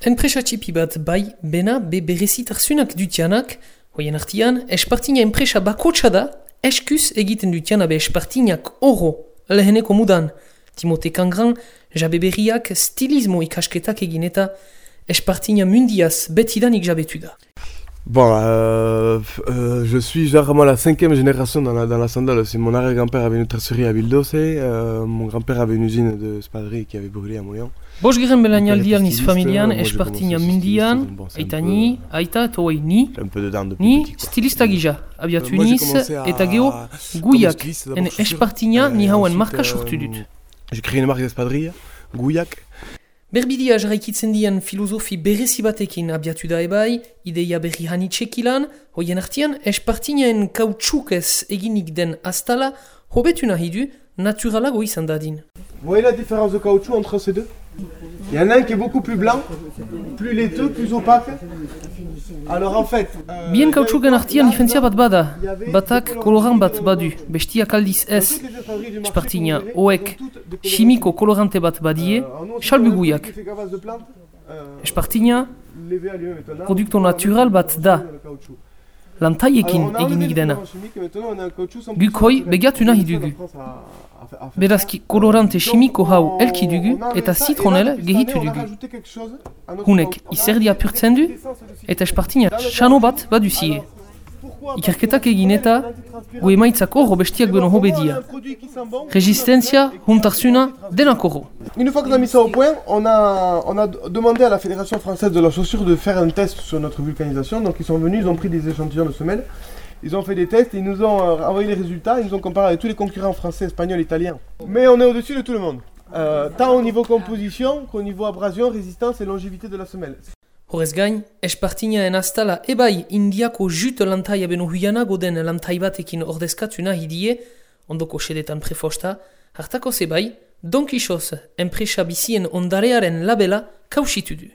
Enpresa txipi bat bai, bena be berezitarzunak dutianak, hoien artian, espartina enpresa bakotsa da, eskuz egiten dutiana be espartinak oro, leheneko mudan. Timote Kangran, jabe berriak stilismo ikasketak egin eta espartina mundiaz betidanik jabetu da. Bon, euh, euh, je suis généralement la cinquième génération dans la, dans la sandale. Mon arrière-grand-père avait une tracerie à Vildose, euh, mon grand-père avait une usine de spaderie qui avait brûlé à Moulin. Belainaldian familian, ni, aita eta stilista abiatu j'ai niz, commencé à- eta geho comme guiak, styliste, d'abord en chaussure. espartina ni hauen ensuite, marka sortu dut. J'ai créé une marque d'espadrille, Gouillac. Berbidia jarraikitzen dian filosofi berezi batekin abiatu da ebai, ideia berri hanitxekilan, hoien artian espartinaen kautxukez eginik den astala, hobetu nahi du, naturalago izan dadin. Vous voyez la différence de caoutchouc entre ces deux? Il y en a un qui est beaucoup plus blanc, plus laiteux, plus opaque. Alors en fait... euh, Bien kautxuken artian diferentzia bat bada, batak koloran bat badu, bestiak aldiz ez, espartina comme chimiko kolorante bat badie, salbu guiak. Espartina, produkto natural bat da, lantaiekin eginik dena. Gukoi begiatu nahi dugu. Berazki kolorante chimiko hau elki dugu eta citronel gehitu dugu. Hunek izerdi apurtzen du eta espartina chano bat baduzie. Ikerketak egin eta. Une fois qu'on a mis ça au point, on a, on a demandé à la Fédération française de la chaussure de faire un test sur notre vulcanisation. Donc ils sont venus, ils ont pris des échantillons de semelles, ils ont fait des tests, ils nous ont euh, envoyé les résultats, ils nous ont comparé avec tous les concurrents français, espagnols, italiens. Mais on est au-dessus de tout le monde. Euh, tant au niveau composition qu'au niveau abrasion, résistance et longévité de la semelle. Horrez gain, espartinaen astala ebai indiako jut lantaia beno huianago den lantai batekin ordezkatu nahi die, ondoko sedetan prefosta, hartako zebai, Don Quixoz enpresa bizien ondarearen labela kausitu du.